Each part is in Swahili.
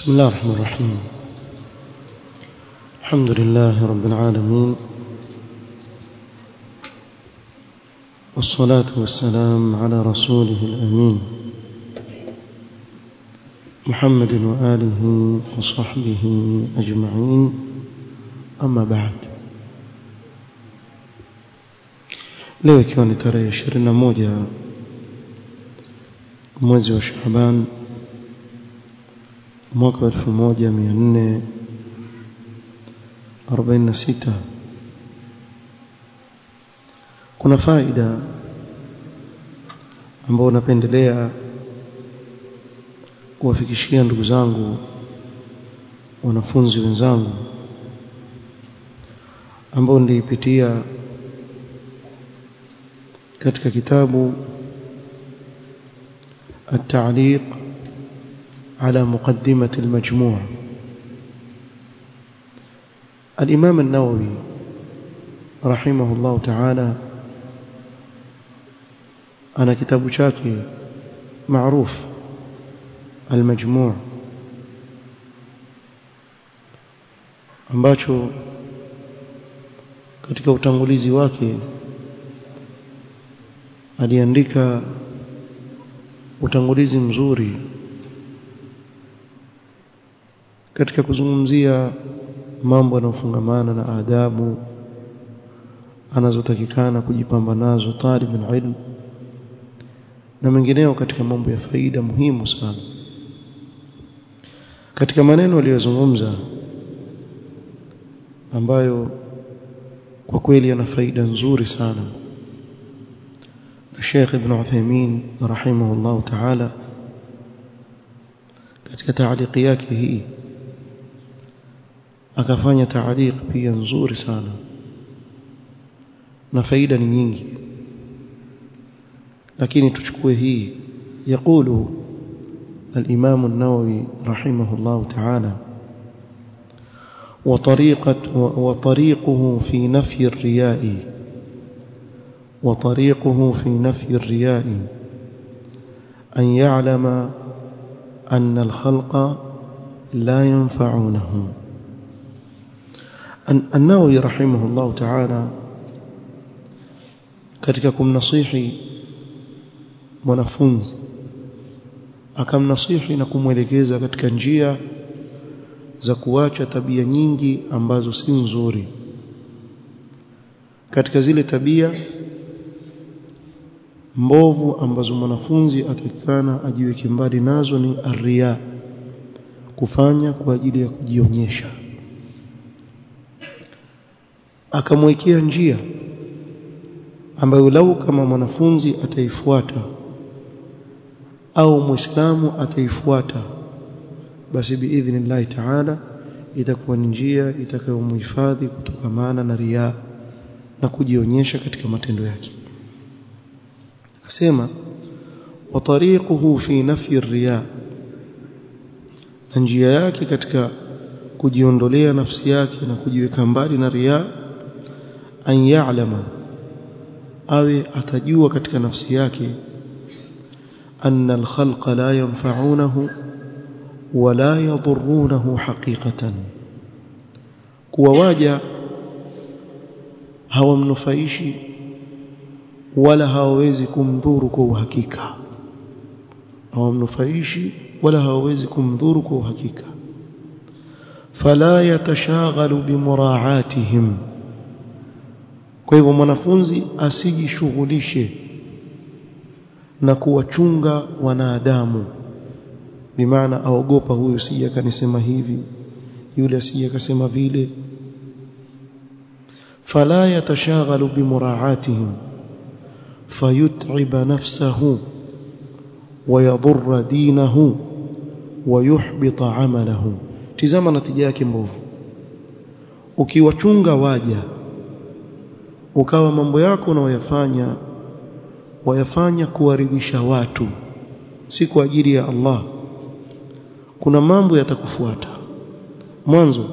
بسم الله الرحمن الرحيم. الحمد لله رب العالمين. والصلاة والسلام على رسوله الأمين. محمد وآله وصحبه أجمعين. أما بعد. leo ikiwa ni tarehe moja mwezi wa mwaka wa elfu moja mia nne arobaini na sita kuna faida ambayo napendelea kuwafikishia ndugu zangu wanafunzi wenzangu ambao niliipitia katika kitabu التعليق على مقدمة المجموع. الإمام النووي رحمه الله تعالى أنا كتاب شاكي معروف المجموع. ambacho katika utangulizi wake aliandika utangulizi mzuri katika kuzungumzia mambo yanayofungamana na adabu anazotakikana kujipamba nazo talib ilm na mengineo katika mambo ya faida muhimu sana. Katika maneno aliyozungumza ambayo kwa kweli yana faida nzuri sana Sheikh Ibn Uthaymeen rahimahullah ta'ala katika taaliki yake hii akafanya taaliq pia nzuri sana. Na faida ni nyingi. Lakini tuchukue hii. يقول الإمام النووي رحمه الله تعالى وطريقة وطريقه في نفي الرياء وطريقه في نفي الرياء أن يعلم أن الخلق لا ينفعونه النووي رحمه الله تعالى katika kumnasihi mwanafunzi akamnasihi na kumwelekeza katika njia za kuacha tabia nyingi ambazo si nzuri katika zile tabia mbovu ambazo mwanafunzi atakikana ajiweke mbali nazo ni aria kufanya kwa ajili ya kujionyesha akamwekea njia ambayo lau kama mwanafunzi ataifuata au muislamu ataifuata basi biidhnillahi taala itakuwa ni njia itakayomhifadhi kutokamana na ria na kujionyesha katika matendo yake. Akasema wa tariquhu fi nafyi ria na njia yake katika kujiondolea nafsi yake na kujiweka mbali na riya an ya'lama awe atajua katika nafsi yake anna al-khalqa la yanfa'unahu wala yadhurrunahu haqiqatan kuwa waja hawamnufaishi wala hawawezi kumdhuru kwa uhakika hawamnufaishi wala hawawezi kumdhuru kwa uhakika fala yatashaghalu bimuraatihim kwa hivyo mwanafunzi asijishughulishe na kuwachunga wanadamu bimaana aogopa huyu sije akanisema hivi yule asije akasema vile fala yatashaghalu bimuraatihim فيتعب نفسه ويضر دينه ويحبط عمله tizama natija yake mbovu ukiwachunga waja ukawa mambo yako unayoyafanya wayafanya kuwaridhisha watu si kwa ajili ya Allah. Kuna mambo yatakufuata. Mwanzo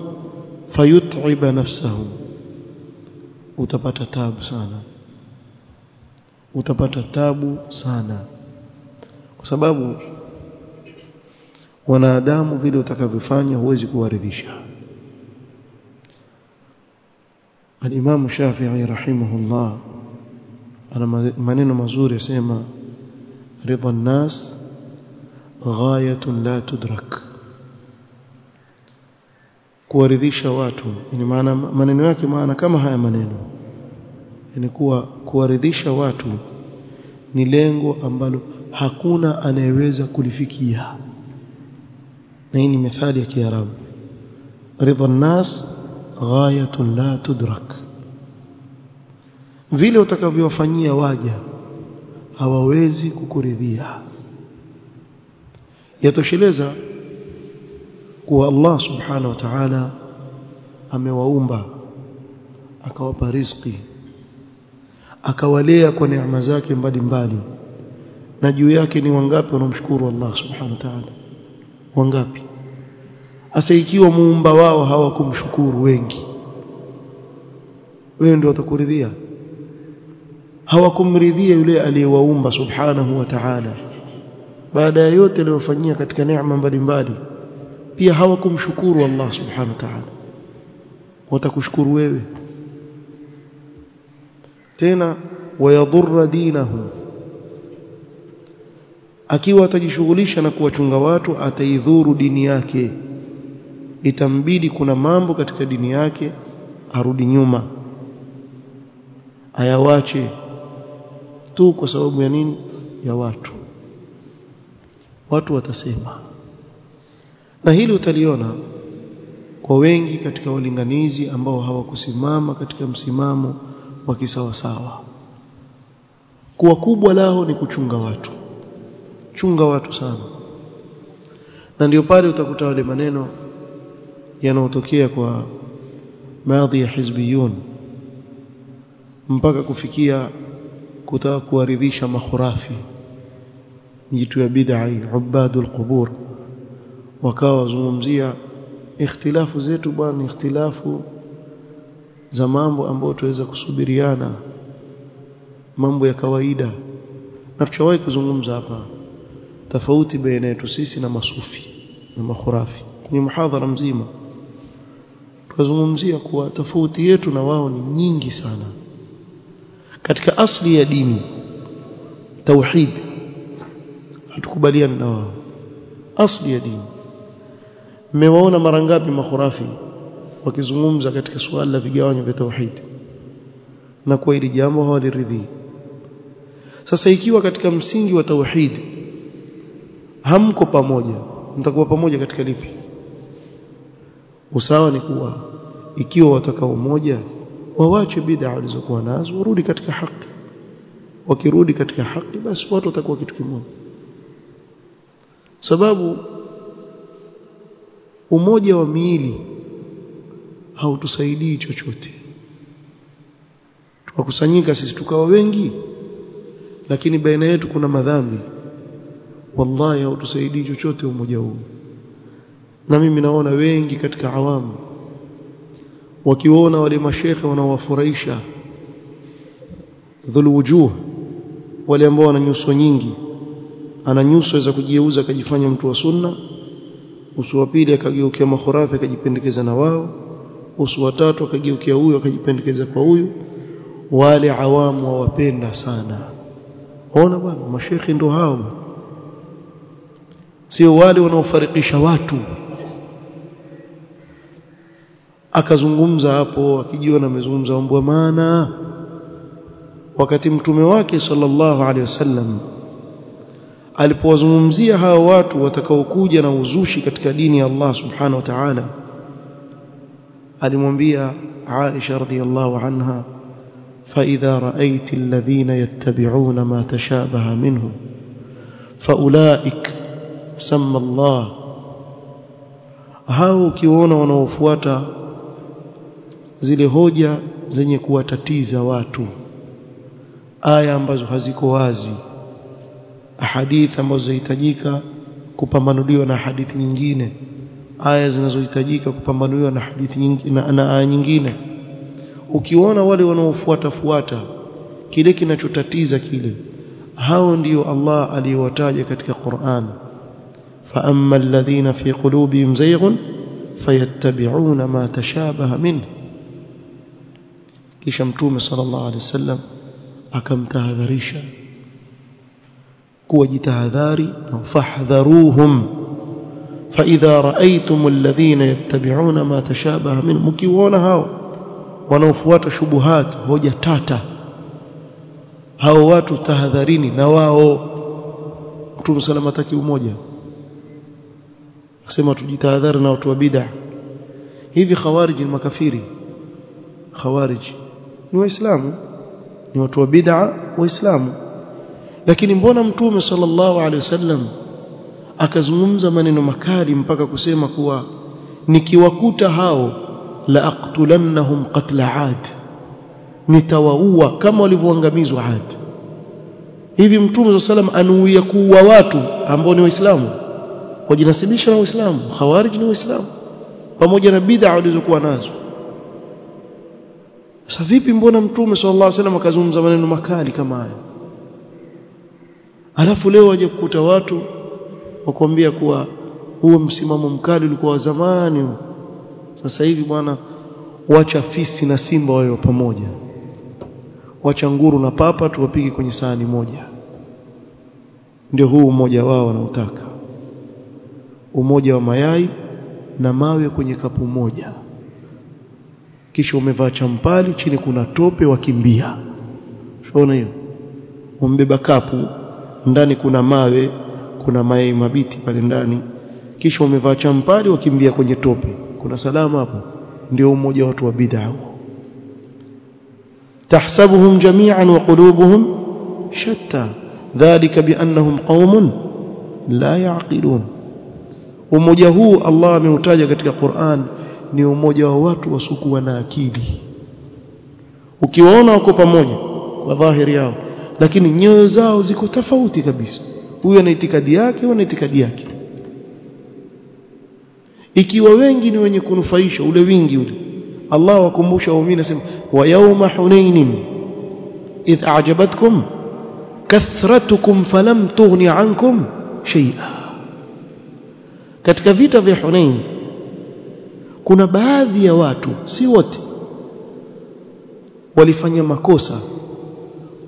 fayut'iba nafsahu. Utapata tabu sana. Utapata tabu sana. Kwa sababu wanadamu vile utakavyofanya huwezi kuwaridhisha الإمام الشافعي رحمه الله أنا maneno mazuri yasema رضا الناس غاية لا تدرك kuwaridhisha watu ni maana maneno yake maana kama haya maneno yani kuwa kuwaridhisha watu ni lengo ambalo hakuna anayeweza kulifikia na hii ni methali ya Kiarabu ridha nas ghayatun la tudrak. Vile utakavyowafanyia waja hawawezi kukuridhia. Yatosheleza kuwa Allah subhanahu wa ta'ala amewaumba akawapa riziki akawalea kwa neema zake mbalimbali. Na juu yake ni wangapi wanaomshukuru Allah subhanahu wa ta'ala? Wangapi asa ikiwa muumba wao hawakumshukuru wengi. Wewe ndio utakuridhia hawakumridhia yule aliyewaumba subhanahu wa ta'ala. Baada ya yote aliyofanyia katika neema mbalimbali pia hawakumshukuru Allah subhanahu wa ta'ala. Watakushukuru wewe. Tena wayadhurra dinahu. Akiwa atajishughulisha na kuwachunga watu ataidhuru dini yake itambidi kuna mambo katika dini yake arudi nyuma. Ayawache tu kwa sababu ya nini? Ya watu. Watu watasema. Na hili utaliona kwa wengi katika walinganizi ambao hawakusimama katika msimamo wa kisawasawa. Kuwa kubwa lao ni kuchunga watu. Chunga watu sana. Na ndio pale utakuta wale maneno yanayotokea kwa baadhi ya hizbiyun mpaka kufikia kutaka kuwaridhisha makhurafi jitu ya bid'a ubadul qubur. Wakawa wazungumzia ikhtilafu zetu bwana ikhtilafu za mambo ambayo tuweza kusubiriana mambo ya kawaida. Na tuchawahi kuzungumza hapa tofauti baina yetu sisi na masufi na makhurafi kwenye muhadhara mzima tukazungumzia kuwa tofauti yetu na wao ni nyingi sana. Katika asli ya dini tauhid hatukubaliani na wao. Asli ya dini. Mmewaona mara ngapi makhurafi wakizungumza katika suala la vigawanyo vya tauhid? Na kwa hili jambo hawaliridhii. Sasa ikiwa katika msingi wa tauhid hamko pamoja mtakuwa pamoja katika lipi? Usawa ni kuwa ikiwa wataka umoja wawache bid'a walizokuwa nazo warudi katika haki. Wakirudi katika haki basi watu watakuwa kitu kimoja. Sababu umoja wa miili hautusaidii chochote. Tukakusanyika sisi tukawa wengi lakini baina yetu kuna madhambi. Wallahi hautusaidii chochote umoja huu. Na mimi naona wengi katika awamu wakiona wale mashekhe wanaowafurahisha. Dhul wujuh wale ambao wana nyuso nyingi. Ana nyuso za kujieuza akajifanya mtu wa sunna. Usu wa pili akageukia makhurafi akajipendekeza na wao. Usu wa tatu akageukia huyu akajipendekeza kwa huyu. Wale awamu wawapenda sana. Ona bwana mashekhi ndo hao. Sio wale wanaofarikisha watu akazungumza hapo akijiona amezungumza mambo maana wakati mtume wake sallallahu alaihi wasallam alipowazungumzia hawa watu watakaokuja na uzushi katika dini ya Allah subhanahu wa ta'ala alimwambia Aisha radhiyallahu anha فإذا رأيت الذين يتبعون ما تشابه منه فأولئك سمى الله hao ukiona wanaofuata zile hoja zenye kuwatatiza watu. Aya ambazo haziko wazi. Ahadithi ambazo zinahitajika kupambanuliwa na hadithi nyingine. Aya zinazohitajika kupambanuliwa na hadithi nyingine na, aya nyingine. Ukiona wale wanaofuata fuata kile kinachotatiza kile hao ndio Allah aliyowataja katika Qur'an. Fa amma alladhina fi qulubihim zayghun fayattabi'una ma tashabaha minhu. Kisha mtume sallallahu alaihi wasallam akamtahadharisha kuwa jitahadhari na fahdharuhum fa idha raaytum alladhina yattabi'una ma tashabaha min mkiwaona hao wanaofuata shubuhat hoja tata hao watu tahadharini na wao mtume sallallahu ataki umoja asema tujitahadhari na watu wa bid'ah hivi khawarij makafiri khawarij ni waislamu ni watu wa bid'a waislamu. Lakini mbona mtume sallallahu alaihi wasallam akazungumza maneno makali mpaka kusema kuwa nikiwakuta hao la aqtulannahum qatla ad nitawaua kama walivyoangamizwa ad hivi mtume sallallahu alaihi anuia kuua watu ambao ni waislamu? Wajinasibisha na waislamu khawarij ni waislamu pamoja na bid'a walizokuwa nazo sasa vipi mbona mtume sallallahu alaihi wasallam akazungumza maneno makali kama haya alafu leo waje kukuta watu wakwambia kuwa huo msimamo mkali ulikuwa wa zamani. Sasa hivi bwana wacha fisi na simba wawe pamoja. Wacha nguru na papa tuwapige kwenye sahani moja. Ndio huu umoja wao wanaotaka umoja wa mayai na mawe kwenye kapu moja kisha umevaa champali chini kuna tope wakimbia. Unaona hiyo? Umbeba kapu ndani kuna mawe kuna mayai mabiti pale ndani. Kisha umevaa champali wakimbia kwenye tope. Kuna salama hapo? Ndio umoja watu wa bid'a tahsabuhum jami'an wa qulubuhum shatta. Dhalika biannahum qaumun la yaqilun. Umoja huu Allah ameutaja katika Qur'an ni umoja wa watu wasiokuwa na akili. Ukiwaona wako pamoja kwa dhahiri yao lakini nyoyo zao ziko tofauti kabisa. Huyu ana itikadi yake huyu ana itikadi yake. Ikiwa wengi ni wenye kunufaisha ule wingi ule Allah wakumbusha waumini asema wa yawma hunainin idh a'jabatkum kathratukum falam tughni ankum shay'a. Katika vita vya Hunain kuna baadhi ya watu si wote walifanya makosa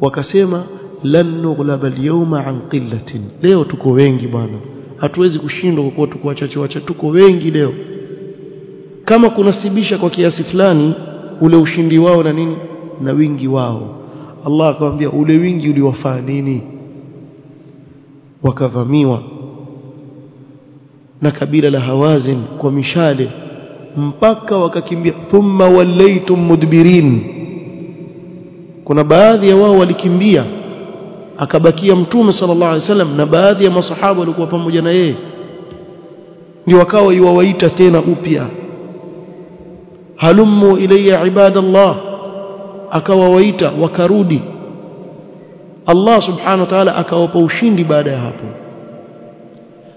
wakasema lan nughlaba al-yawma an qillatin. Leo tuko wengi bwana. Hatuwezi kushindwa kwa kuwa tuko wachache wacha tuko wengi leo. Kama kunasibisha kwa kiasi fulani ule ushindi wao na nini? Na wingi wao. Allah akamwambia ule wingi uliwafaa nini? Wakavamiwa. Na kabila la Hawazin kwa mishale mpaka wakakimbia. Thumma walaitum mudbirin. Kuna baadhi ya wao walikimbia akabakia mtume sallallahu alaihi wasallam na baadhi ya masahaba walikuwa pamoja na yeye. Ndio wakawa iwawaita tena upya. Halummu ilayya ibadallah. Akawawaita wakarudi. Allah subhanahu wa ta'ala akawapa ushindi baada ya hapo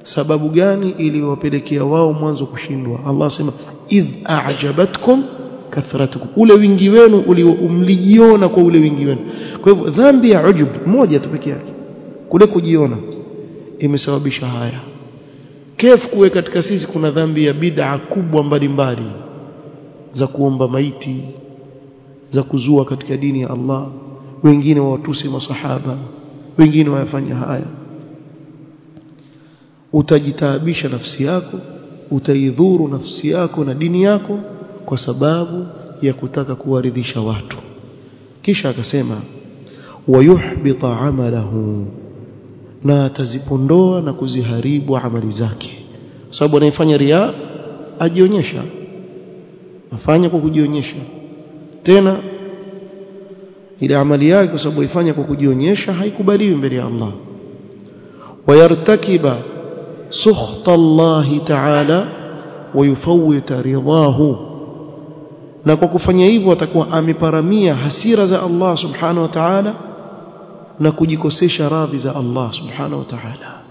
sababu gani iliwapelekea wao mwanzo kushindwa? Allah sema idh a'jabatkum kathratukum. Ule wingi wenu mlijiona kwa ule wingi wenu. Kwa hivyo dhambi ya ujub moja tu pekee yake kule kujiona imesababisha haya. Kefu kuwe katika sisi kuna dhambi ya bid'a kubwa mbalimbali za kuomba maiti za kuzua katika dini ya Allah. Wengine wawatusi masahaba wengine wayafanya haya utajitaabisha nafsi yako utaidhuru nafsi yako na dini yako kwa sababu ya kutaka kuwaridhisha watu. Kisha akasema wayuhbita amalahu na atazipondoa na kuziharibu amali zake. Kwa sababu anayefanya ria ajionyesha. Afanya kwa kujionyesha. Tena ile amali yake kwa sababu ifanya kwa kujionyesha haikubaliwi mbele ya Allah. Wayartakiba sukhta Allah ta'ala wayufawita ridahu na kwa kufanya hivyo atakuwa ameparamia hasira za Allah subhanahu wa ta'ala na kujikosesha radhi za Allah subhanahu wa ta'ala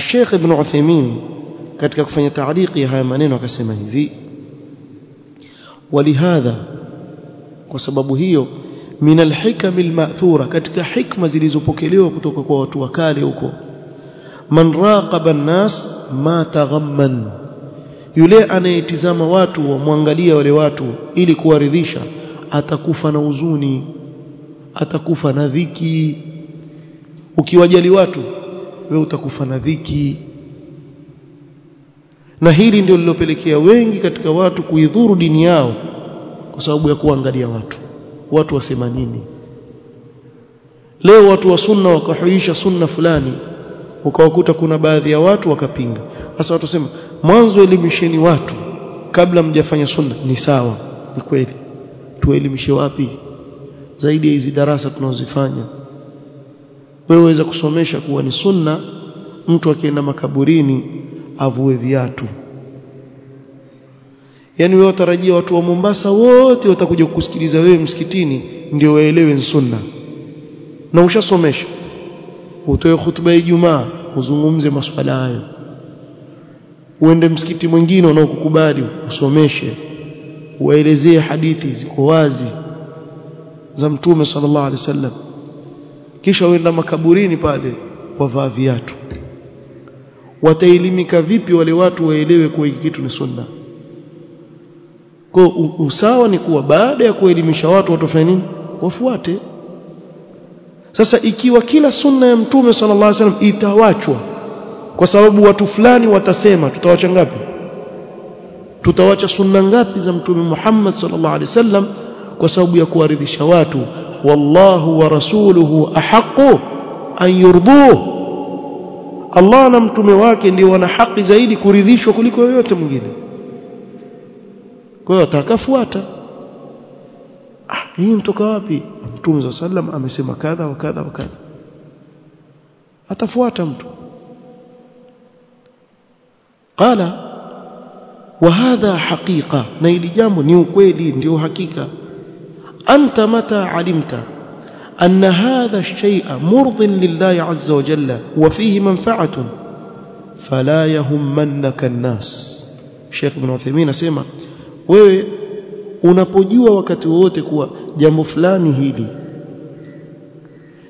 Sheikh Ibn Uthaymeen katika kufanya taariki haya maneno akasema hivi ولهذا kwa sababu hiyo min alhikam alma'thura katika hikma zilizopokelewa kutoka kwa watu wakale huko man raqaba an-nas ma taghamman yule anayetizama watu wamwangalia wale watu ili kuwaridhisha atakufa na huzuni atakufa na dhiki. Ukiwajali watu we utakufa na dhiki. Na hili ndio lilopelekea wengi katika watu kuidhuru dini yao kwa sababu ya kuangalia watu. Watu wasema nini? Leo watu wa sunna wakahuisha sunna fulani ukawakuta kuna baadhi ya watu wakapinga. Sasa watu sema mwanzo elimisheni watu kabla mjafanya sunna. Ni sawa ni kweli. Tuelimishe wapi? Zaidi ya hizi darasa tunazozifanya. Wewe waweza kusomesha kuwa ni sunna mtu akienda makaburini avue viatu. Yani wewe utarajia watu wa Mombasa wote watakuja kukusikiliza wewe msikitini ndio waelewe sunna. Na ushasomesha utoe hutuba ya Ijumaa uzungumze masuala hayo. Uende msikiti mwingine unaokukubali usomeshe waelezee hadithi ziko wazi za mtume sallallahu alaihi wasallam. Kisha uenda makaburini pale wavaa viatu. Wataelimika vipi wale watu waelewe kuwa hiki kitu ni sunna? Kwa usawa ni kuwa baada ya kuelimisha watu watofanya nini? Wafuate sasa ikiwa kila sunna ya mtume sallallahu alaihi wasallam itawachwa kwa sababu watu fulani watasema tutawacha ngapi? Tutawacha sunna ngapi za mtume Muhammad sallallahu alaihi wasallam kwa sababu ya kuwaridhisha watu? Wallahu wa rasuluhu ahaqu an yurdhuhu Allah na mtume wake ndio wana haki zaidi kuridhishwa kuliko yoyote mwingine. Kwa hiyo atakafuata ah hii mtoka wapi mtume wa sallam amesema kadha wa kadha wa kadha atafuata mtu qala وهذا حقيقة na hili jambo ni ukweli ndio hakika anta mata alimta أن هذا الشيء مرض لله عز وجل وفيه منفعة فلا يهمنك الناس Sheikh Ibn Uthaymeen asema wewe unapojua wakati wote kuwa jambo fulani hili.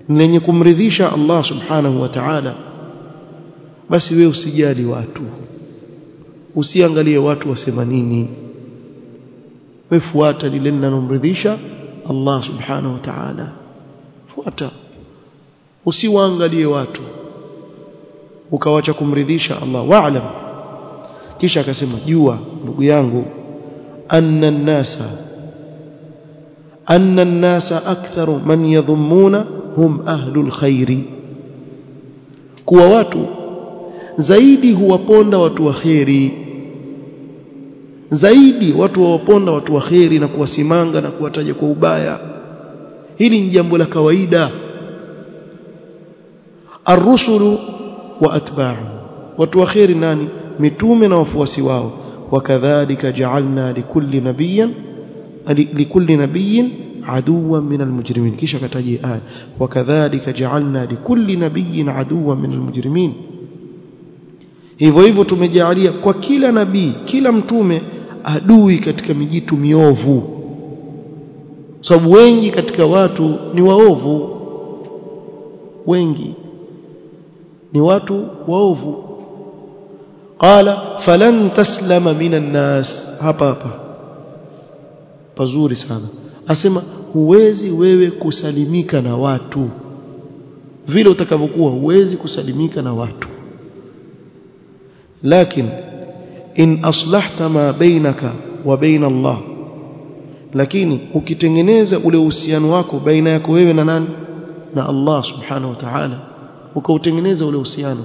Lenye kumridhisha Allah subhanahu wa ta'ala basi wewe usijali watu. Usiangalie watu wasema nini. Wefuata lile linalomridhisha Allah subhanahu wa ta'ala. Fuata. Usiwaangalie watu. Ukawacha kumridhisha Allah. Wa'lam. Kisha akasema jua ndugu yangu anna an-nasa anna an-nasa aktharu man yadhummuna hum ahlul khairi. Kuwa watu zaidi huwaponda watu wa zaidi watu wawaponda watu wa kheri na kuwasimanga na kuwataja kwa ubaya. Hili ni jambo la kawaida. Arrusulu wa atba'u. Watu wa kheri nani? Mitume na wafuasi wao. Wakadhalika ja'alna likulli nabiyyin likulli nabiyyin aduwan min almujrimin kisha kataji aya wakadhalika ja'alna likulli nabiyyin aduwan min almujrimin hivyo hivyo tumejalia kwa kila nabii kila mtume adui katika mijitu miovu. Sababu wengi katika watu ni waovu. Wengi ni watu waovu. Qala falan taslama minan nas. Hapa hapa pazuri sana. Asema huwezi wewe kusalimika na watu. Vile utakavyokuwa huwezi kusalimika na watu. Lakin in aslahta ma bainaka wa baina Allah. Lakini ukitengeneza ule uhusiano wako baina yako wewe na nani? Na Allah subhanahu wa ta'ala. Ukautengeneza ule uhusiano.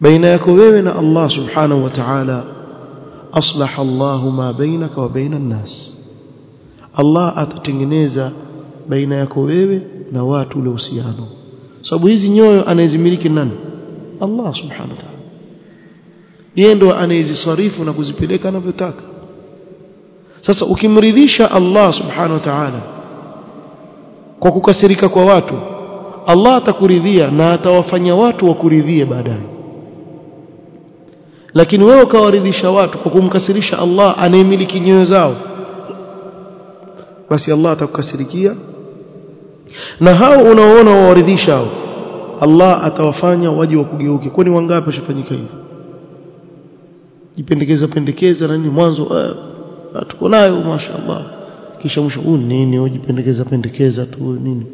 Baina yako wewe na Allah subhanahu wa ta'ala aslaha Allah ma bainaka wa baina an-nas Allah atatengeneza baina yako wewe na watu ule uhusiano. Sababu hizi nyoyo anayezimiliki nani? Allah subhanahu wa ta'ala. Yeye ndo anayezisarifu na kuzipeleka anavyotaka. Sasa ukimridhisha Allah subhanahu wa ta'ala kwa kukasirika kwa watu Allah atakuridhia na atawafanya watu wakuridhie baadaye lakini wewe ukawaridhisha watu kwa kumkasirisha Allah anayemiliki nyoyo zao basi Allah atakukasirikia. Na hao unaoona wawaridhisha hao Allah atawafanya waje wakugeuke. Kwani wangapi washafanyika hivyo? Jipendekeza pendekeza na nini? Mwanzo eh, tuko nayo mashaallah kisha mwisho huu nini? Ujipendekeza pendekeza tu nini?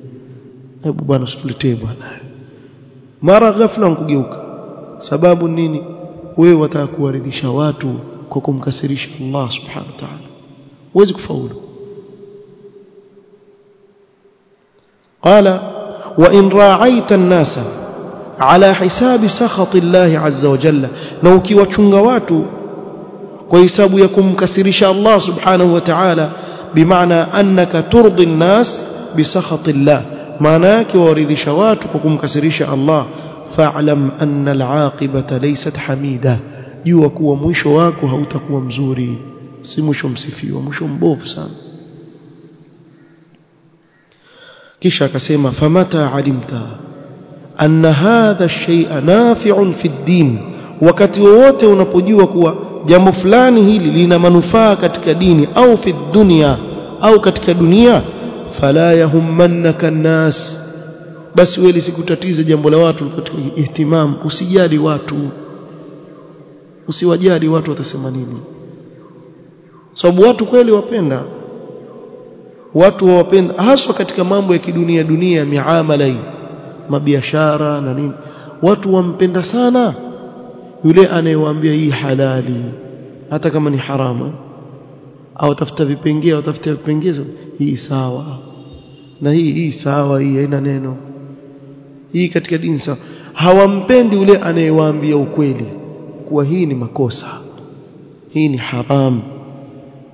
Hebu bwana situletee bwana. Mara ghafla nkugeuka. Sababu nini wewe wataka kuwaridhisha watu kwa kumkasirisha Allah subhanahu wa ta'ala huwezi kufaulu قال وإن راعيت الناس على حساب سخط الله عز وجل na ukiwachunga watu kwa hisabu ya kumkasirisha Allah subhanahu wa ta'ala bimaana annaka turdi an-nas bisakhati Allah maana yake waridhisha watu kwa kumkasirisha Allah فاعلم أن العاقبة ليست حميدة. يوكو ومشواكو هوتكو ومزوري سمشو مسفي ومشو مبوف كشا كسيما فمتى علمت أن هذا الشيء نافع في الدين؟ وكتوات ونبجيوكو جمفلانه لنا منفا كتك ديني أو في الدنيا أو كتك دنيا فلا يهمنك الناس. Basi wewe lisikutatize jambo la watu katika ihtimam. Usijali watu. Usiwajali watu watasema nini. Sababu watu kweli wapenda. Watu wawapenda haswa katika mambo ya kidunia dunia miamala hii mabiashara na nini. Watu wampenda sana yule anayewaambia hii halali hata kama ni haramu. Au tafuta vipengee au tafuta vipengezo. Hii sawa. Na hii hii sawa hii haina neno hii katika dini sawa hawampendi yule anayewaambia ukweli kuwa hii ni makosa hii ni haram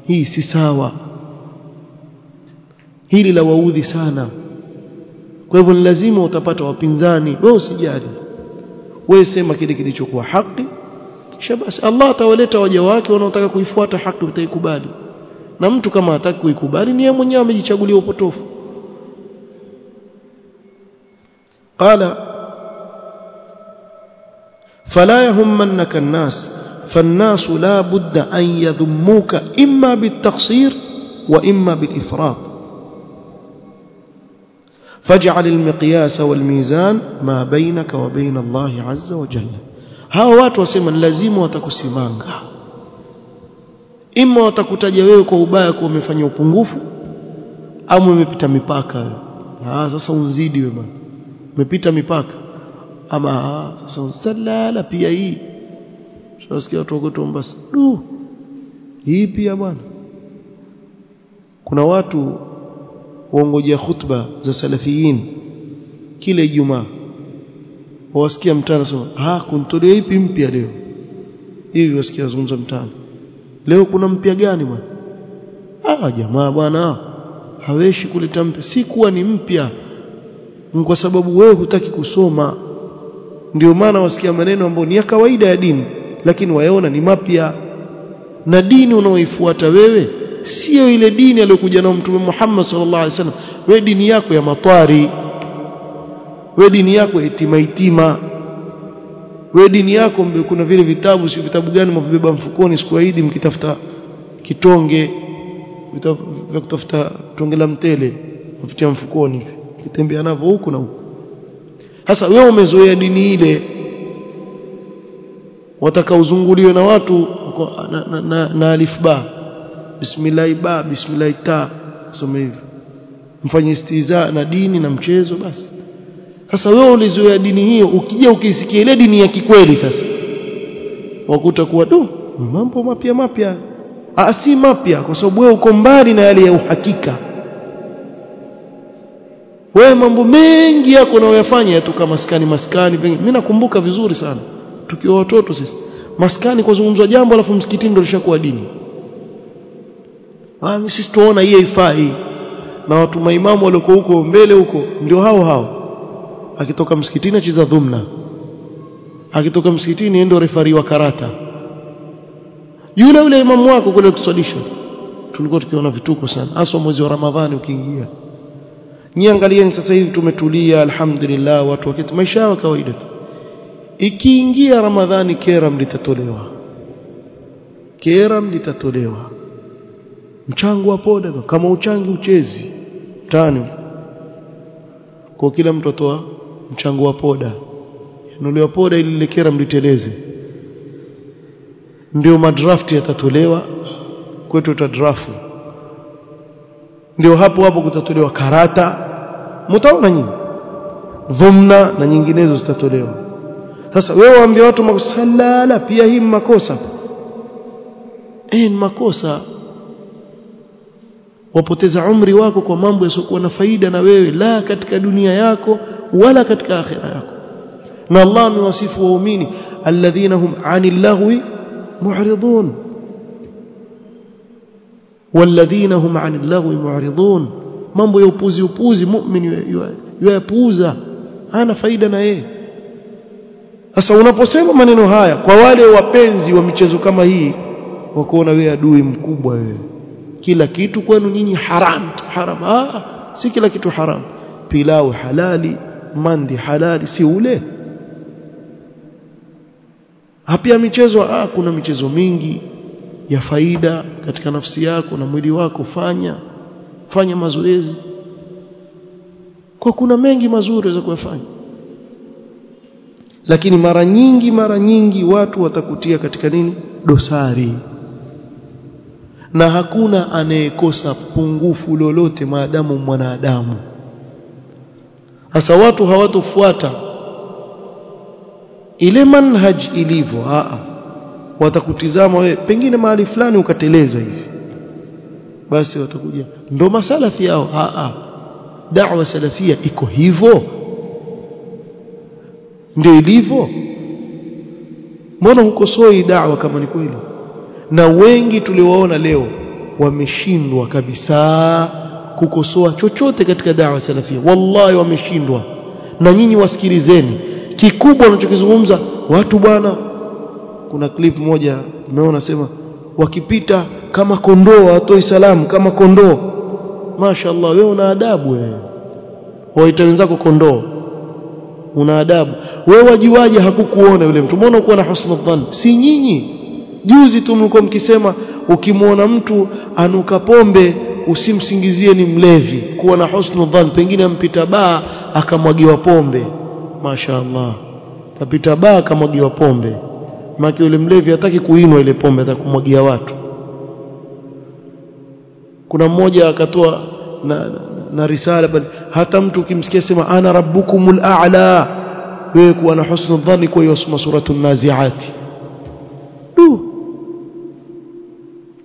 hii si sawa. Hili la waudhi sana. Kwa hivyo ni lazima utapata wapinzani wewe usijali. Wewe sema kile kilichokuwa haki kisha basi Allah atawaleta waja wake wanaotaka kuifuata haki utaikubali. Na mtu kama hataki kuikubali ni yeye mwenyewe amejichagulia upotofu قال فلا يهمنك الناس فالناس لا بد أن يذموك إما بالتقصير وإما بالإفراط. فاجعل المقياس والميزان ما بينك وبين الله عز وجل. ها واتوا سيما لازم واتكوسيمان. إما واتكو تجويك وبايك ومفن يوبنغوف أو ممبتا مباكا هذا سنزيد يوبنغوف umepita mipaka. Ama salala pia hii. Tunasikia watu wako Mombasa du hii pia bwana. Kuna watu waongojea khutba za salafiyin kila Ijumaa. Wasikia mtana sema ah kuntolea ipi mpya leo? Hivi wasikia zungumza mtana leo kuna mpya gani bwana? Ah jamaa bwana haweshi kuleta mpya. Si kuwa ni mpya kwa sababu wewe hutaki kusoma. Ndio maana wasikia maneno ambayo ni ya kawaida ya dini lakini wayaona ni mapya. Na dini unaoifuata wewe sio ile dini aliyokuja nayo mtume Muhammad sallallahu alaihi wasallam. Wewe dini yako ya matwari. Wewe dini yako ya itima itima. Wewe dini yako kuna vile vitabu si vitabu gani mvibeba mfukoni siku Eid mkitafuta kitonge vya kutafuta tonge la mtele kupitia mfukoni kitembea navyo huku na huku. Sasa wewe umezoea dini ile wataka uzunguliwe na watu na, na, na, na alif ba. Bismillah ba bismillah ta kusoma hivi. Mfanye istiza na dini na mchezo basi. Sasa wewe ulizoea dini hiyo ukija ukisikia ile dini ya kikweli sasa wakuta kuwa tu mambo mapya mapya. Ah si mapya kwa sababu wewe uko mbali na yale ya uhakika wewe mambo mengi yako unayoyafanya tu kama maskani maskani mimi nakumbuka vizuri sana tukiwa watoto sisi. Maskani kwa kuzungumzwa jambo alafu msikitini ndio lishakuwa dini. Ah mimi sisi tuona hii haifai. Na watu maimamu walioko huko mbele huko ndio hao hao. Akitoka msikitini acheza dhumna. Akitoka msikitini ndio refari wa karata. Yule yule imamu wako kule kuswalisha. Tulikuwa tukiona vituko sana hasa mwezi wa ramadhani ukiingia niangalieni sasa hivi tumetulia alhamdulillah watu wakati maisha yao kawaida ikiingia ramadhani keram litatolewa keram litatolewa mchango wa poda kama uchangi uchezi. Tani kwa kila mtu atoa mchango wa poda. Nunuliwa poda ili ile kera mliteleze. Ndio madrafti yatatolewa. Kwetu tutadrafu ndio hapo hapo kutatolewa karata mtaona nyinyi. Dhumna na nyinginezo zitatolewa. Sasa wewe waambia watu masalala pia hii makosa. Eh makosa. Wapoteza umri wako kwa mambo yasiokuwa na faida na wewe la katika dunia yako wala katika akhira yako. Na Allah amewasifu waumini alladhina hum 'anil lahwi mu'ridun. Walladhina hum 'anil lahwi mu'ridun mambo ya upuzi upuzi muumini yapuuza hana faida na yeye. Sasa unaposema maneno haya kwa wale wapenzi wa michezo kama hii wakuona wewe adui mkubwa wewe. Kila kitu kwenu nyinyi haram haram. Ah si kila kitu haram. Pilau halali mandi halali si ule. Hapia michezo ah kuna michezo mingi ya faida katika nafsi yako na mwili wako fanya fanya mazoezi. Kwa kuna mengi mazuri za kuyafanya. Lakini mara nyingi mara nyingi watu watakutia katika nini? Dosari. Na hakuna anayekosa pungufu lolote maadamu mwanadamu. Sasa watu hawatofuata. Ile manhaj ilivyo a watakutizama wewe pengine mahali fulani ukateleza hivi basi watakuja. Ndo masalafi yao? A a da'wa salafia iko hivyo? Ndio ilivyo? Mbona hukosoi da'wa kama ni kweli? Na wengi tuliwaona leo wameshindwa kabisa kukosoa chochote katika da'wa salafia. Wallahi wameshindwa. Na nyinyi wasikilizeni. Kikubwa wanachokizungumza watu bwana kuna clip moja umeona sema wakipita kama kondoo watoi salamu kama kondoo. Mashaallah wewe una adabu wewe. Waita wenzako kondoo. Una adabu. Wewe wajuaje hakukuona yule mtu? Mbona uko na husnul dhann? Si nyinyi. Juzi tu mlikuwa mkisema ukimwona mtu anuka pombe usimsingizie ni mlevi. Kuwa na husnul dhann pengine ampita baa akamwagiwa pombe. Mashaallah kapita baa akamwagiwa pombe maki yule mlevi hataki kuinwa ile pombe atakumwagia watu kuna mmoja akatoa na, na, na risala bali hata mtu ukimsikia sema ana rabbukumul a'la wewe kuwa na husnul dhanni kwa hiyo soma suratul naziati du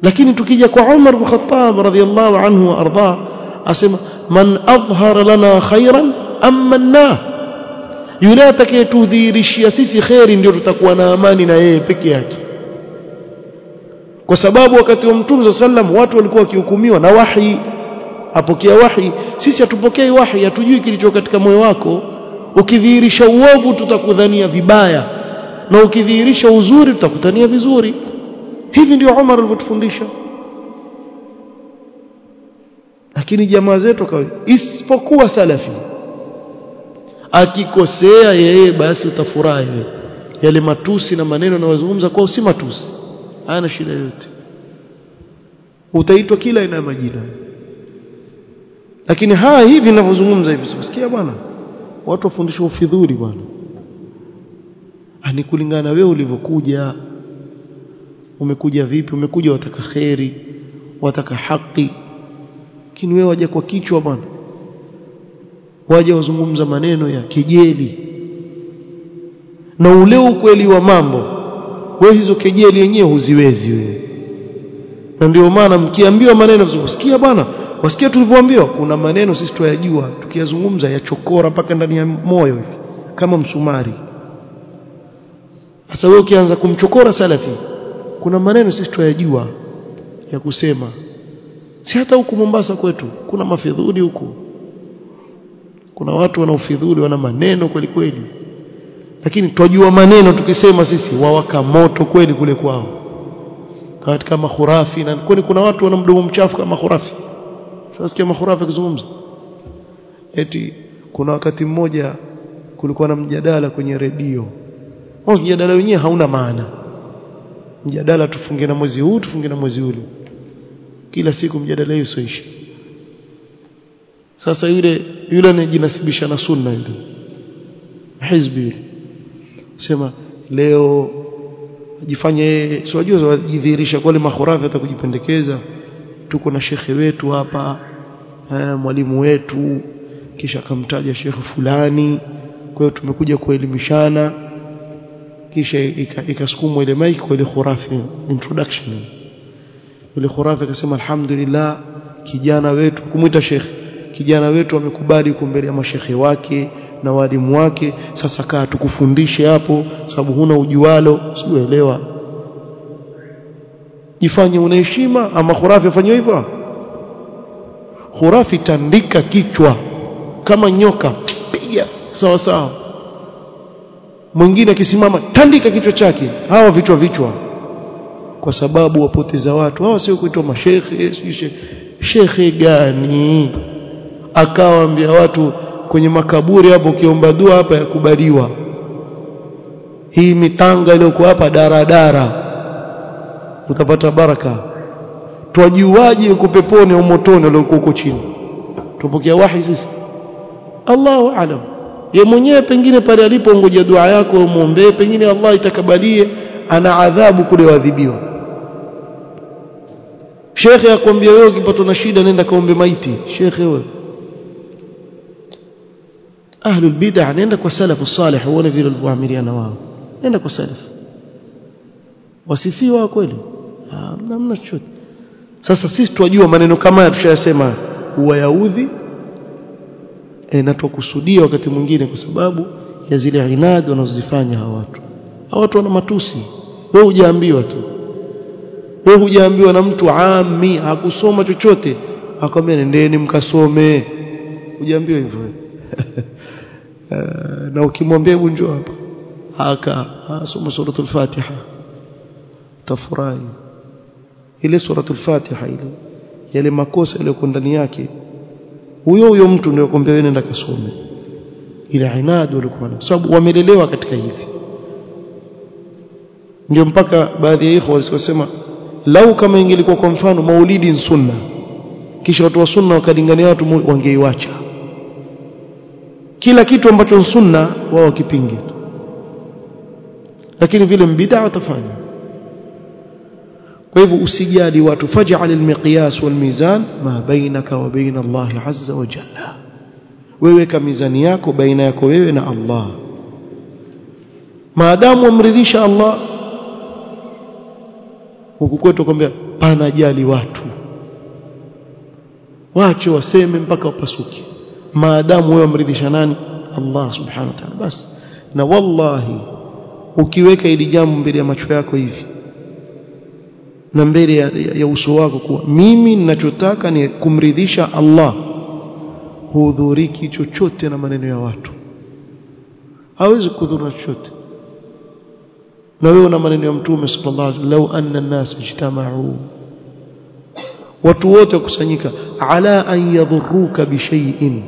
lakini tukija kwa Umar bin Khattab radhiyallahu anhu wa arda asema man adhhara lana khairan amanna yule atakayetudhihirishia sisi kheri ndio tutakuwa na amani na yeye peke yake. Kwa sababu wakati wa mtume sallam watu walikuwa wakihukumiwa na wahi apokea wahi. Sisi hatupokei wahi hatujui kilicho katika moyo wako. Ukidhihirisha uovu tutakudhania vibaya. Na ukidhihirisha uzuri tutakutania vizuri. Hivi ndio Umar alivyotufundisha. Lakini jamaa zetu kawa isipokuwa salafi akikosea yeye basi utafurahi yale matusi na maneno anayozungumza kwao si matusi. Hana shida yote utaitwa kila aina ya majina. Lakini haya hivi ninavyozungumza hivi sikia bwana. Watu wafundishwa ufidhuli bwana. Ani kulingana wewe ulivyokuja. Umekuja vipi? Umekuja wataka kheri wataka haki. Lakini wewe waja kwa kichwa bwana waje wazungumza maneno ya kejeli. Na ule ukweli wa mambo wewe hizo kejeli yenyewe huziwezi wewe. Na ndio maana mkiambiwa maneno msikia bwana wasikia tulivyoambiwa. Kuna maneno sisi tuyajua tukiyazungumza yachokora mpaka ndani ya moyo hivi kama msumari. Sasa wewe ukianza kumchokora salafi kuna maneno sisi tuyajua ya kusema. Si hata huku Mombasa kwetu kuna mafidhuli huku kuna watu wanaofidhuli wana maneno kweli kweli. Lakini twajua maneno tukisema sisi wawaka moto kweli kule kwao. Katika mahurafi na kwani kuna watu wana mdomo mchafu kama mahurafi tunasikia mahurafi kuzungumza eti kuna wakati mmoja kulikuwa na mjadala kwenye redio. Au mjadala wenyewe hauna maana. Mjadala tufunge na mwezi huu tufunge na mwezi ule. Kila siku mjadala hiyo soishi sasa yule yule anajinasibisha na sunna yule hizbi. Sema leo ajifanye si wajua wajidhihirisha kwa wale mahurafa atakujipendekeza tuko na shekhe wetu hapa eh, mwalimu wetu kisha akamtaja shekhe fulani. Kwa hiyo tumekuja kuelimishana. Kisha ikasukumwa ile mic kwa ile khurafi introduction. Ile khurafi akasema alhamdulillah kijana wetu. Kumuita shekhe kijana wetu amekubali ya mashekhe wake na walimu wake. Sasa kaa tukufundishe hapo sababu huna ujualo sielewa jifanye una heshima ama khurafi afanye hivyo? Khurafi tandika kichwa kama nyoka piga sawa sawa. Mwingine akisimama tandika kichwa chake. Hawa vichwa vichwa. Kwa sababu wapoteza watu. Hawa sio kuitwa mashekhe shekhe gani akawaambia watu kwenye makaburi hapo ukiomba dua hapa yakubaliwa hii mitanga iliyokuwa hapa daradara utapata baraka. Twajuaje uko peponi au motoni uliokuwa huko chini? Tupokea wahi sisi? Allahu aalam ye mwenyewe pengine pale alipo ngoja dua yako umuombe pengine Allah itakabalie ana adhabu kule wadhibiwa shekhe akwambia wewe ukipatwa na shida nenda kaombe maiti. Shekhe wewe ahlul bid'ah nenda kwa salafu salih uone vile walivyoamiliana wao. Nenda kwa salafu wasifiwa kweli? Namna chochote. Sasa sisi twajua maneno kama haya tushayasema. Wayaudhi e, na tukusudia wakati mwingine kwa sababu ya zile inadi wanazozifanya hawa watu. Hawa watu wana matusi. Wewe hujaambiwa tu. Wewe hujaambiwa na mtu ami hakusoma chochote. Akwambia nendeni mkasome. Hujaambiwa hivyo na ukimwambia hebu njoo hapa. Haka asoma suratul fatiha. Tafurahi. Ile suratul fatiha ile yale makosa yaliyo ndani yake huyo huyo mtu ndio kwambia wewe nenda kasome. Ile inadi walikuwa nayo. Sababu wamelelewa katika hivi. Ndio mpaka baadhi ya ikhwa walisema lau kama ingelikuwa kwa mfano maulidi sunna kisha watu wa sunna wakalingania watu wangeiwacha kila kitu ambacho sunna wao wakipingi lakini vile mbida watafanya. Kwa hivyo usijali watu faj'al wal mizan ma bainaka wa baina Allah azza wa jalla. Wewe ka mizani yako baina yako wewe na Allah. Maadamu umridhisha Allah huku kwetu kwambia pana jali watu. Wache waseme mpaka wapasuke maadamu wewe umridhisha nani? Allah subhanahu wa ta'ala. Basi na wallahi ukiweka ili jambo mbele ya macho yako hivi na mbele ya, ya, ya uso wako kuwa mimi ninachotaka ni kumridhisha Allah hudhuriki chochote na maneno ya watu. Hawezi kudhuru chochote. Na wewe una maneno ya mtume sallallahu alaihi wasallam law anna an-nas ijtama'u. Watu wote wakusanyika ala an yadhurruka bi shay'in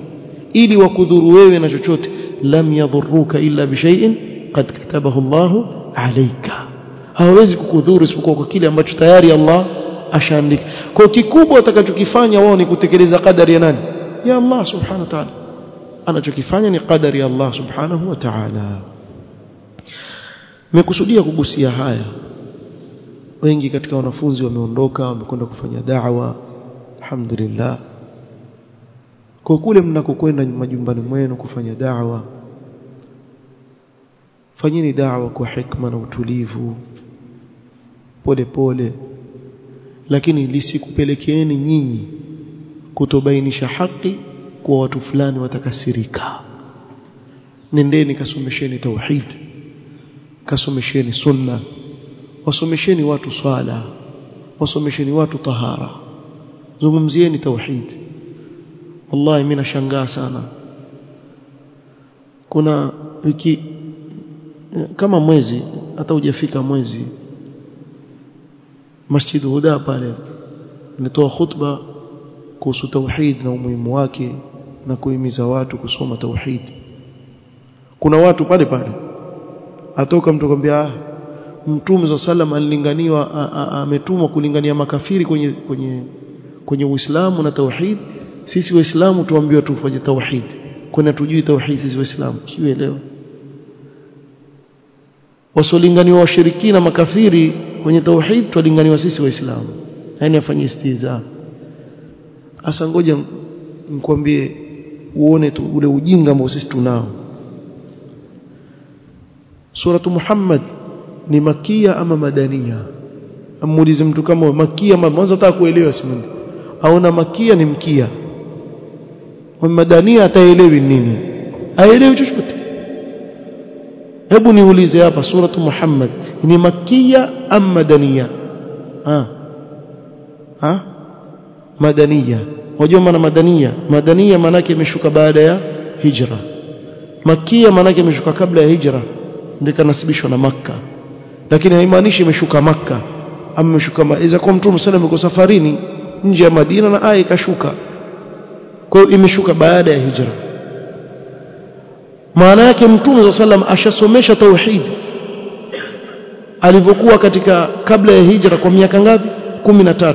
ili wakudhuru wewe na chochote lam yadhurruka illa bishai'in qad katabahu Allahu alayka. Hawezi kukudhuru isipokuwa kwa kile ambacho tayari Allah ashaandika. Kwa kikubwa utakachokifanya wao ni kutekeleza kadari ya nani? Ya Allah subhanahu wa ta'ala. Anachokifanya ni kadari ya Allah subhanahu wa ta'ala. Nimekusudia kugusia haya. Wengi katika wanafunzi wameondoka wamekwenda kufanya da'wa. Alhamdulillah kwa kule mnakokwenda majumbani mwenu kufanya da'wa fanyeni da'wa kwa hikma na utulivu pole pole. Lakini lisikupelekeeni nyinyi kutobainisha haki kwa watu fulani watakasirika. Nendeni kasomesheni tauhid kasomesheni sunna wasomesheni watu swala wasomesheni watu tahara. Zungumzieni tauhid wallahi mimi nashangaa sana. Kuna wiki kama mwezi hata hujafika mwezi Masjid Huda pale nitoa khutba kuhusu tauhid na umuhimu wake na kuhimiza watu kusoma tauhid. Kuna watu pale pale atoka mtu akwambia mtume za sallam alilinganiwa ametumwa kulingania makafiri kwenye kwenye kwenye Uislamu na tauhid sisi waislamu tuambiwa tufanye tauhid. Kuna tujui tauhid sisi waislamu? Sielewa wasolinganiwa washirikina makafiri kwenye tauhid twalinganiwa sisi waislamu. Yani afanye istiza. Asa ngoja nikwambie uone tu ule ujinga ambao sisi tunao. Suratu muhammad ni makia ama madania? Amuulize mtu kama makia mwanzo nataka kuelewa simu aona makia ni mkia madania ataelewi nini? Aelewi chochote. Hebu niulize hapa suratu muhammad ni makia am madania ha? Ha? Madania wajua maana madania madania maana yake imeshuka baada ya hijra. Makia maana yake imeshuka kabla ya hijra. Ndio kanasibishwa na makka. Lakini haimaanishi imeshuka makka. Ama imeshuka iza kwa mtume sallallahu yuko safarini nje ya Madina na aya ikashuka kwa imeshuka baada ya hijra maana yake mtume sallam ashasomesha tauhid alivyokuwa katika kabla ya hijra kwa miaka ngapi 13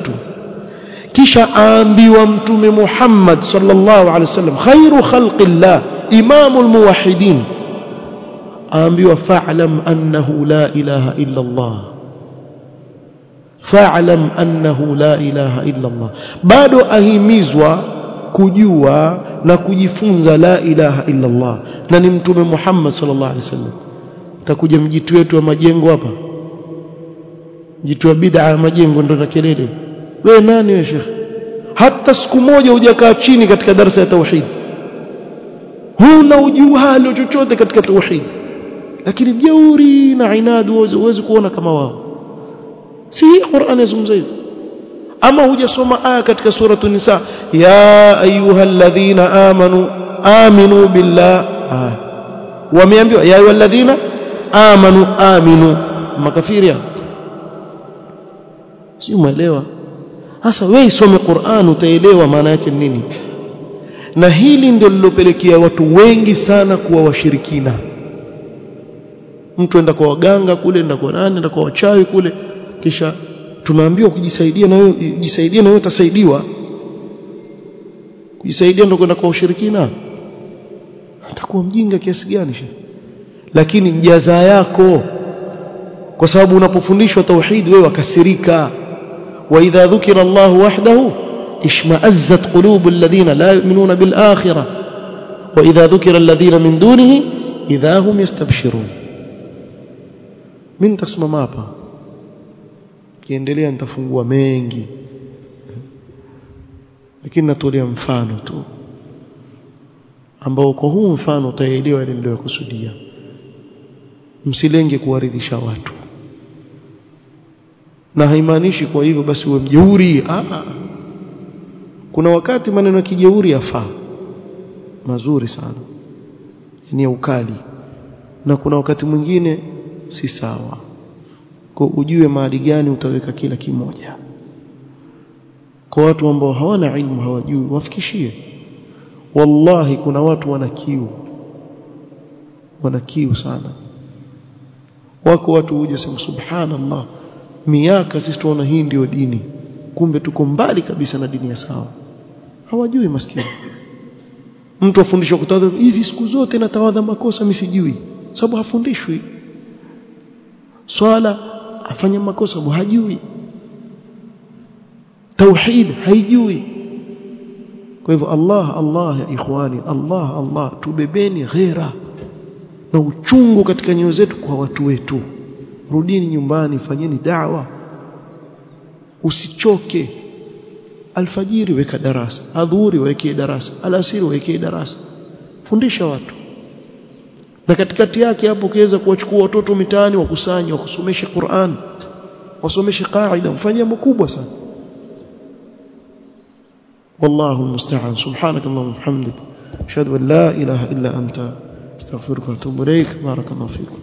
kisha aambiwa mtume Muhammad sallallahu alaihi wasallam khairu khalqillah imamul muwahhidin aambiwa fa'lam annahu la ilaha illa Allah fa'lam annahu la ilaha illa Allah bado ahimizwa kujua na kujifunza la ilaha illa Allah na ni mtume Muhammad sallallahu alaihi wasallam. Takuja mjitu wetu wa majengo hapa? Mjitu wa bid'a ya majengo ndo na kelele. Wewe nani wewe shekhi hata siku moja hujakaa chini katika darasa ya tauhid. Huna ujuhalo chochote katika tauhid. Lakini jeuri na inadi huwezi kuona kama wao. Si hii Qur'an yazungumza hivyo ama hujasoma aya katika suratu nisa ya ayyuhalladhina amanu aminu billah. Wameambiwa ya ayyuhalladhina amanu aminu. Makafiri si umeelewa? Hasa wewe isome Qur'an utaelewa maana yake nini. Na hili ndio lilopelekea watu wengi sana kuwa washirikina. Mtu enda kwa waganga kule enda kwa nani enda kwa wachawi kule kisha tunaambiwa kujisaidia na jisaidia na utasaidiwa. Kujisaidia ndio kwenda kwa ushirikina. Atakuwa mjinga kiasi gani lakini jaza yako. Kwa sababu unapofundishwa tauhid wewe wakasirika. Wa idha dhukira Allah wahdahu ishma'azzat qulubul ladina la yu'minuna bil akhirah. Wa idha dhukira alladhina min dunihi idha hum yastabshirun. Mimi nitasimama hapa kiendelea nitafungua mengi. Lakini natolea mfano tu. Ambao kwa huu mfano utaelewa ile ndio kusudia msilenge kuwaridhisha watu. Na haimaanishi kwa hivyo basi uwe mjeuri. Ah kuna wakati maneno ya kijeuri yafaa. Mazuri sana. Ni ukali. Na kuna wakati mwingine si sawa kwa ujue mahali gani utaweka kila kimoja. Kwa watu ambao hawana ilmu hawajui wafikishie. Wallahi kuna watu wana kiu. Wana kiu sana. Wako watu huja sema subhanallah miaka sisi tunaona hii ndio dini. Kumbe tuko mbali kabisa na dini ya sawa. Hawajui maskini. Mtu afundishwa kutawadha hivi siku zote natawadha makosa mimi sijui. Sababu hafundishwi. Swala afanya makosa sababu hajui. Tauhid haijui. Kwa hivyo Allah Allah ya ikhwani Allah Allah tubebeni ghera na uchungu katika nyoyo zetu kwa watu wetu. Rudini nyumbani fanyeni da'wa. Usichoke. Alfajiri weka darasa. Adhuhuri weke darasa. Alasiri weke darasa. Fundisha watu na katikati yake hapo ukiweza kuwachukua watoto mitaani wakusanye wakusomeshe Qur'an wasomeshe qaida mfanyia mkubwa sana والله المستعان سبحانك اللهم وبحمدك اشهد ان لا اله الا انت استغفرك واتوب اليك بارك الله فيكم